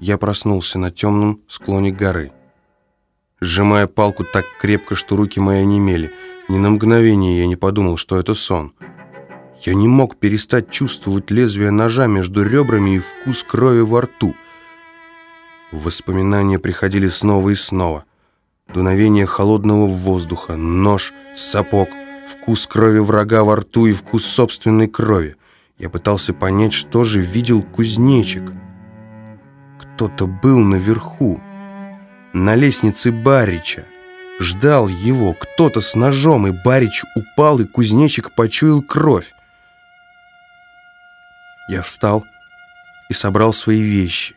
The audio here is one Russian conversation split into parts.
я проснулся на темном склоне горы. Сжимая палку так крепко, что руки мои онемели, ни на мгновение я не подумал, что это сон. Я не мог перестать чувствовать лезвие ножа между ребрами и вкус крови во рту. Воспоминания приходили снова и снова. Дуновение холодного воздуха, нож, сапог, вкус крови врага во рту и вкус собственной крови. Я пытался понять, что же видел кузнечик. Кто-то был наверху, на лестнице Барича. Ждал его кто-то с ножом, и Барич упал, и кузнечик почуял кровь. Я встал и собрал свои вещи.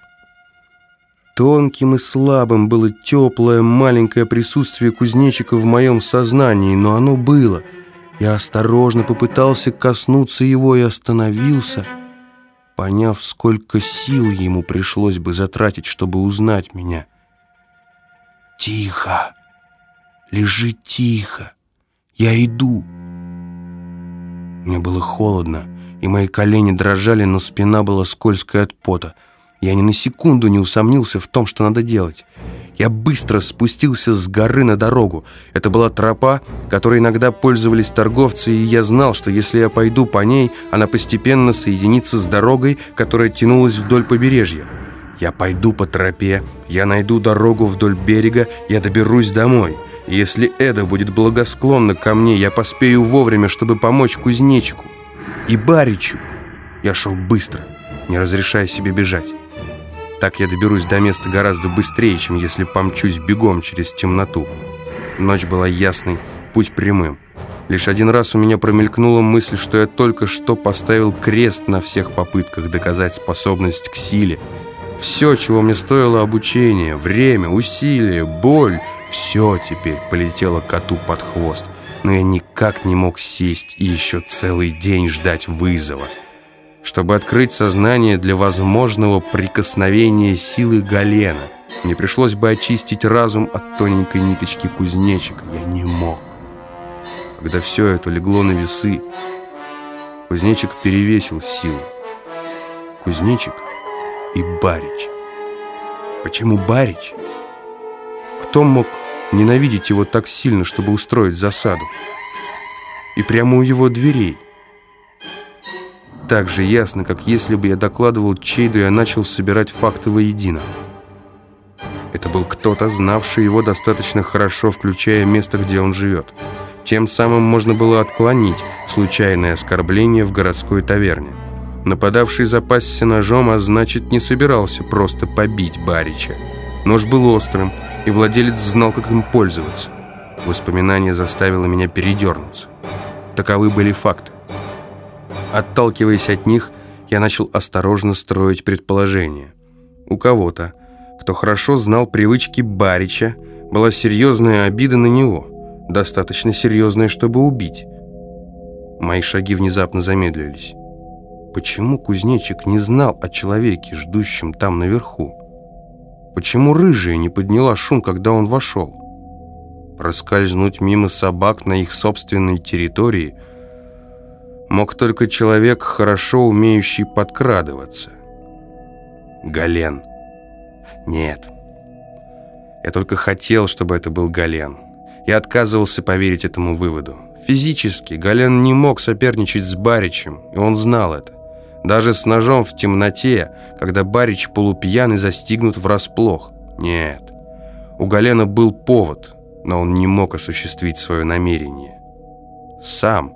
Тонким и слабым было теплое маленькое присутствие кузнечика в моем сознании, но оно было. Я осторожно попытался коснуться его и остановился, поняв, сколько сил ему пришлось бы затратить, чтобы узнать меня. «Тихо! Лежи тихо! Я иду!» Мне было холодно и мои колени дрожали, но спина была скользкой от пота. Я ни на секунду не усомнился в том, что надо делать. Я быстро спустился с горы на дорогу. Это была тропа, которой иногда пользовались торговцы, и я знал, что если я пойду по ней, она постепенно соединится с дорогой, которая тянулась вдоль побережья. Я пойду по тропе, я найду дорогу вдоль берега, я доберусь домой. И если Эда будет благосклонна ко мне, я поспею вовремя, чтобы помочь кузнечику и Баричу. Я шел быстро, не разрешая себе бежать. Так я доберусь до места гораздо быстрее, чем если помчусь бегом через темноту. Ночь была ясной, путь прямым. Лишь один раз у меня промелькнула мысль, что я только что поставил крест на всех попытках доказать способность к силе. Все, чего мне стоило обучение, время, усилия, боль, все теперь полетело коту под хвост но я никак не мог сесть и еще целый день ждать вызова. Чтобы открыть сознание для возможного прикосновения силы Галена, мне пришлось бы очистить разум от тоненькой ниточки кузнечика. Я не мог. Когда все это легло на весы, кузнечик перевесил силу. Кузнечик и Барич. Почему Барич? Кто мог ненавидеть его так сильно, чтобы устроить засаду. И прямо у его дверей. Так же ясно, как если бы я докладывал Чейду, я начал собирать факты воедино. Это был кто-то, знавший его достаточно хорошо, включая место, где он живет. Тем самым можно было отклонить случайное оскорбление в городской таверне. Нападавший запасся ножом, а значит, не собирался просто побить Барича. Нож был острым, и владелец знал, как им пользоваться. Воспоминание заставило меня передернуться. Таковы были факты. Отталкиваясь от них, я начал осторожно строить предположения. У кого-то, кто хорошо знал привычки Барича, была серьезная обида на него, достаточно серьезная, чтобы убить. Мои шаги внезапно замедлились. Почему кузнечик не знал о человеке, ждущем там наверху? Почему рыжая не подняла шум, когда он вошел? Проскользнуть мимо собак на их собственной территории мог только человек, хорошо умеющий подкрадываться. Гален. Нет. Я только хотел, чтобы это был Гален. Я отказывался поверить этому выводу. Физически Гален не мог соперничать с Баричем, и он знал это. Даже с ножом в темноте, когда Барич полупьян и застигнут врасплох. Нет. У Галена был повод, но он не мог осуществить свое намерение. Сам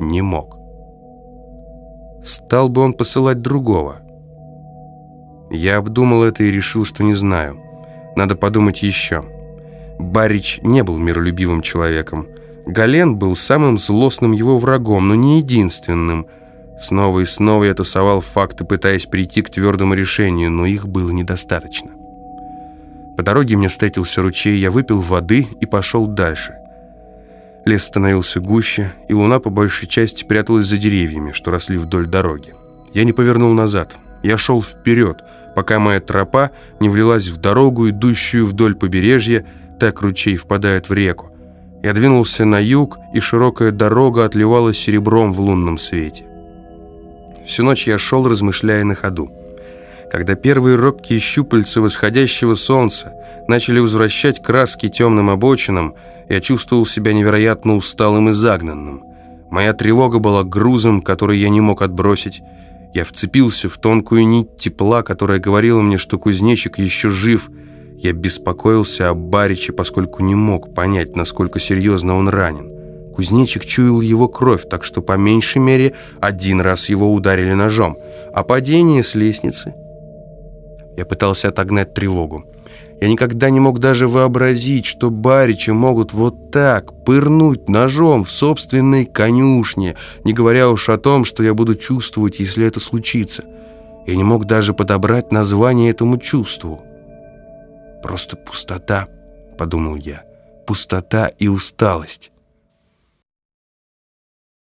не мог. Стал бы он посылать другого. Я обдумал это и решил, что не знаю. Надо подумать еще. Барич не был миролюбивым человеком. Гален был самым злостным его врагом, но не единственным – Снова и снова я тасовал факты, пытаясь прийти к твердому решению, но их было недостаточно. По дороге мне встретился ручей, я выпил воды и пошел дальше. Лес становился гуще, и луна по большей части пряталась за деревьями, что росли вдоль дороги. Я не повернул назад. Я шел вперед, пока моя тропа не влилась в дорогу, идущую вдоль побережья, так ручей впадает в реку. Я двинулся на юг, и широкая дорога отливала серебром в лунном свете. Всю ночь я шел, размышляя на ходу. Когда первые робкие щупальца восходящего солнца начали возвращать краски темным обочинам, я чувствовал себя невероятно усталым и загнанным. Моя тревога была грузом, который я не мог отбросить. Я вцепился в тонкую нить тепла, которая говорила мне, что кузнечик еще жив. Я беспокоился об Бариче, поскольку не мог понять, насколько серьезно он ранен. Кузнечик чуял его кровь, так что по меньшей мере один раз его ударили ножом. А падение с лестницы я пытался отогнать тревогу. Я никогда не мог даже вообразить, что баричи могут вот так пырнуть ножом в собственной конюшне, не говоря уж о том, что я буду чувствовать, если это случится. Я не мог даже подобрать название этому чувству. «Просто пустота», — подумал я, — «пустота и усталость».